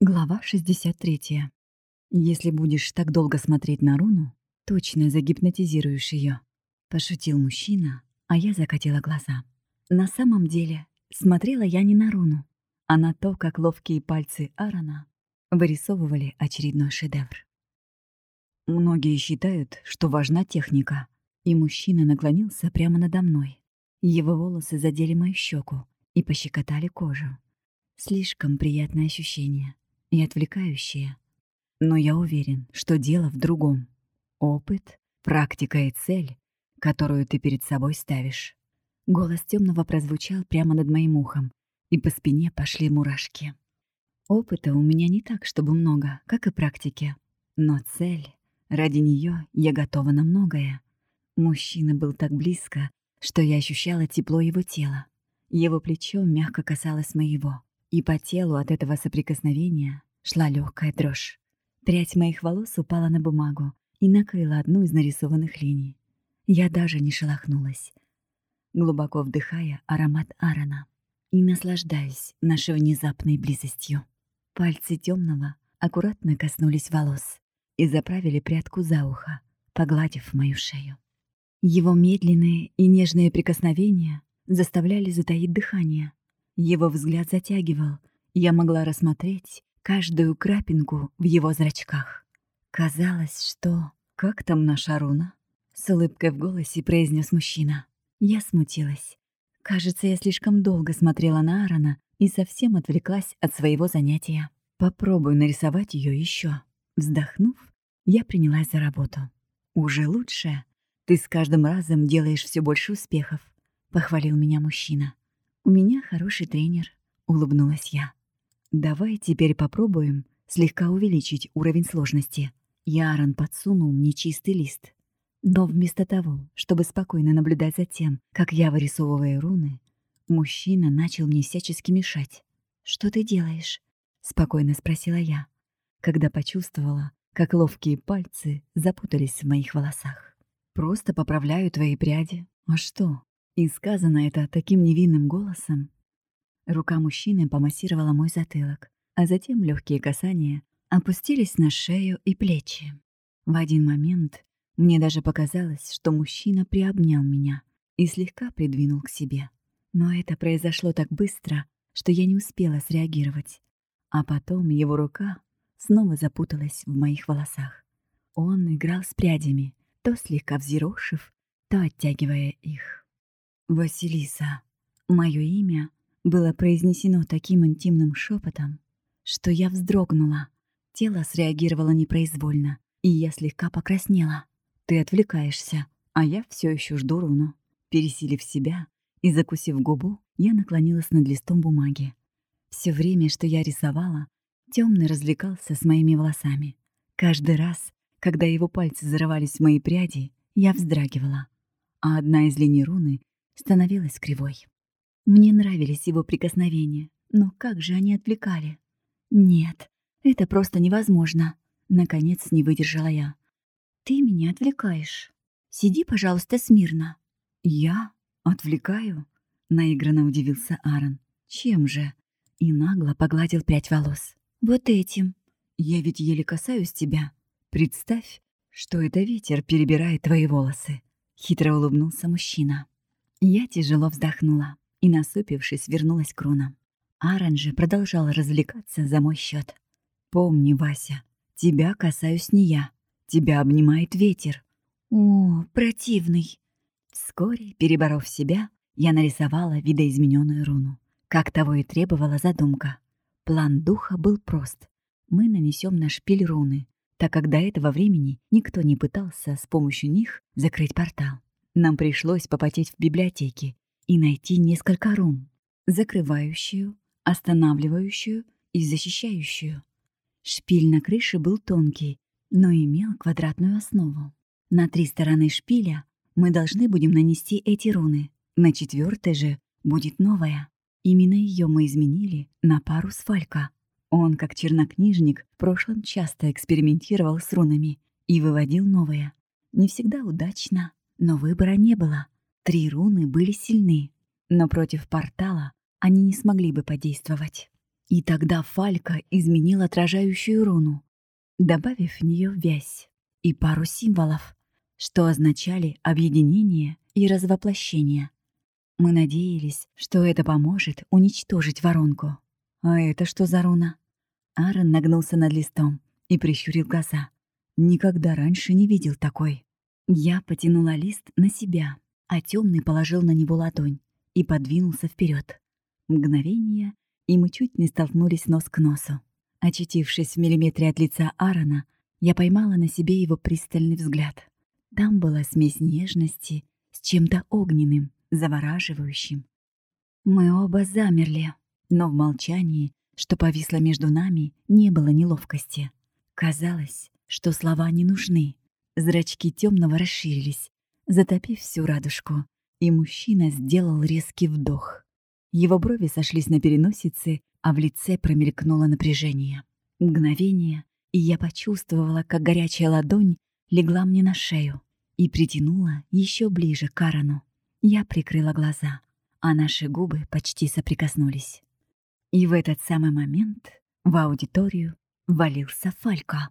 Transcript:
Глава 63. «Если будешь так долго смотреть на руну, точно загипнотизируешь ее, пошутил мужчина, а я закатила глаза. На самом деле, смотрела я не на руну, а на то, как ловкие пальцы Аарона вырисовывали очередной шедевр. Многие считают, что важна техника, и мужчина наклонился прямо надо мной. Его волосы задели мою щеку и пощекотали кожу. Слишком приятное ощущение и отвлекающее. Но я уверен, что дело в другом. Опыт, практика и цель, которую ты перед собой ставишь. Голос темного прозвучал прямо над моим ухом, и по спине пошли мурашки. Опыта у меня не так, чтобы много, как и практики. Но цель, ради нее я готова на многое. Мужчина был так близко, что я ощущала тепло его тела. Его плечо мягко касалось моего и по телу от этого соприкосновения шла легкая дрожь. Прядь моих волос упала на бумагу и накрыла одну из нарисованных линий. Я даже не шелохнулась, глубоко вдыхая аромат Арана и наслаждаясь нашей внезапной близостью. Пальцы темного аккуратно коснулись волос и заправили прядку за ухо, погладив мою шею. Его медленные и нежные прикосновения заставляли затаить дыхание, его взгляд затягивал. Я могла рассмотреть каждую крапинку в его зрачках. Казалось, что... «Как там наша руна?» С улыбкой в голосе произнес мужчина. Я смутилась. Кажется, я слишком долго смотрела на Аарона и совсем отвлеклась от своего занятия. Попробую нарисовать ее еще. Вздохнув, я принялась за работу. «Уже лучше. Ты с каждым разом делаешь все больше успехов», — похвалил меня мужчина. «У меня хороший тренер», — улыбнулась я. «Давай теперь попробуем слегка увеличить уровень сложности». Ярон подсунул мне чистый лист. Но вместо того, чтобы спокойно наблюдать за тем, как я вырисовываю руны, мужчина начал мне всячески мешать. «Что ты делаешь?» — спокойно спросила я, когда почувствовала, как ловкие пальцы запутались в моих волосах. «Просто поправляю твои пряди. А что?» И сказано это таким невинным голосом. Рука мужчины помассировала мой затылок, а затем легкие касания опустились на шею и плечи. В один момент мне даже показалось, что мужчина приобнял меня и слегка придвинул к себе. Но это произошло так быстро, что я не успела среагировать. А потом его рука снова запуталась в моих волосах. Он играл с прядями, то слегка взъерошив, то оттягивая их. Василиса. Мое имя было произнесено таким интимным шепотом, что я вздрогнула. Тело среагировало непроизвольно, и я слегка покраснела. Ты отвлекаешься, а я все еще жду руну. Пересилив себя и закусив губу, я наклонилась над листом бумаги. Все время, что я рисовала, темный развлекался с моими волосами. Каждый раз, когда его пальцы зарывались в мои пряди, я вздрагивала. А одна из линий руны становилась кривой. Мне нравились его прикосновения, но как же они отвлекали? Нет, это просто невозможно. Наконец не выдержала я. Ты меня отвлекаешь. Сиди, пожалуйста, смирно. Я? Отвлекаю? Наигранно удивился Аарон. Чем же? И нагло погладил прядь волос. Вот этим. Я ведь еле касаюсь тебя. Представь, что это ветер перебирает твои волосы. Хитро улыбнулся мужчина. Я тяжело вздохнула и, насупившись, вернулась к рунам. Аарон же продолжал развлекаться за мой счет. «Помни, Вася, тебя касаюсь не я. Тебя обнимает ветер». «О, противный!» Вскоре, переборов себя, я нарисовала видоизмененную руну, как того и требовала задумка. План духа был прост. Мы нанесем на шпиль руны, так как до этого времени никто не пытался с помощью них закрыть портал. Нам пришлось попотеть в библиотеке и найти несколько рун, закрывающую, останавливающую и защищающую. Шпиль на крыше был тонкий, но имел квадратную основу. На три стороны шпиля мы должны будем нанести эти руны, на четвертой же будет новая. Именно ее мы изменили на пару с Фалька. Он, как чернокнижник, в прошлом часто экспериментировал с рунами и выводил новые. Не всегда удачно, но выбора не было. Три руны были сильны, но против портала они не смогли бы подействовать. И тогда Фалька изменил отражающую руну, добавив в нее вязь и пару символов, что означали объединение и развоплощение. Мы надеялись, что это поможет уничтожить воронку. А это что за руна? Аарон нагнулся над листом и прищурил глаза. Никогда раньше не видел такой. Я потянула лист на себя, а темный положил на него ладонь и подвинулся вперед. Мгновение, и мы чуть не столкнулись нос к носу. Очутившись в миллиметре от лица Аарона, я поймала на себе его пристальный взгляд. Там была смесь нежности с чем-то огненным, завораживающим. Мы оба замерли, но в молчании, что повисло между нами, не было неловкости. Казалось, что слова не нужны. Зрачки темного расширились, затопив всю радужку, и мужчина сделал резкий вдох. Его брови сошлись на переносице, а в лице промелькнуло напряжение. Мгновение, и я почувствовала, как горячая ладонь легла мне на шею и притянула еще ближе к Арану. Я прикрыла глаза, а наши губы почти соприкоснулись. И в этот самый момент в аудиторию валился Фалька.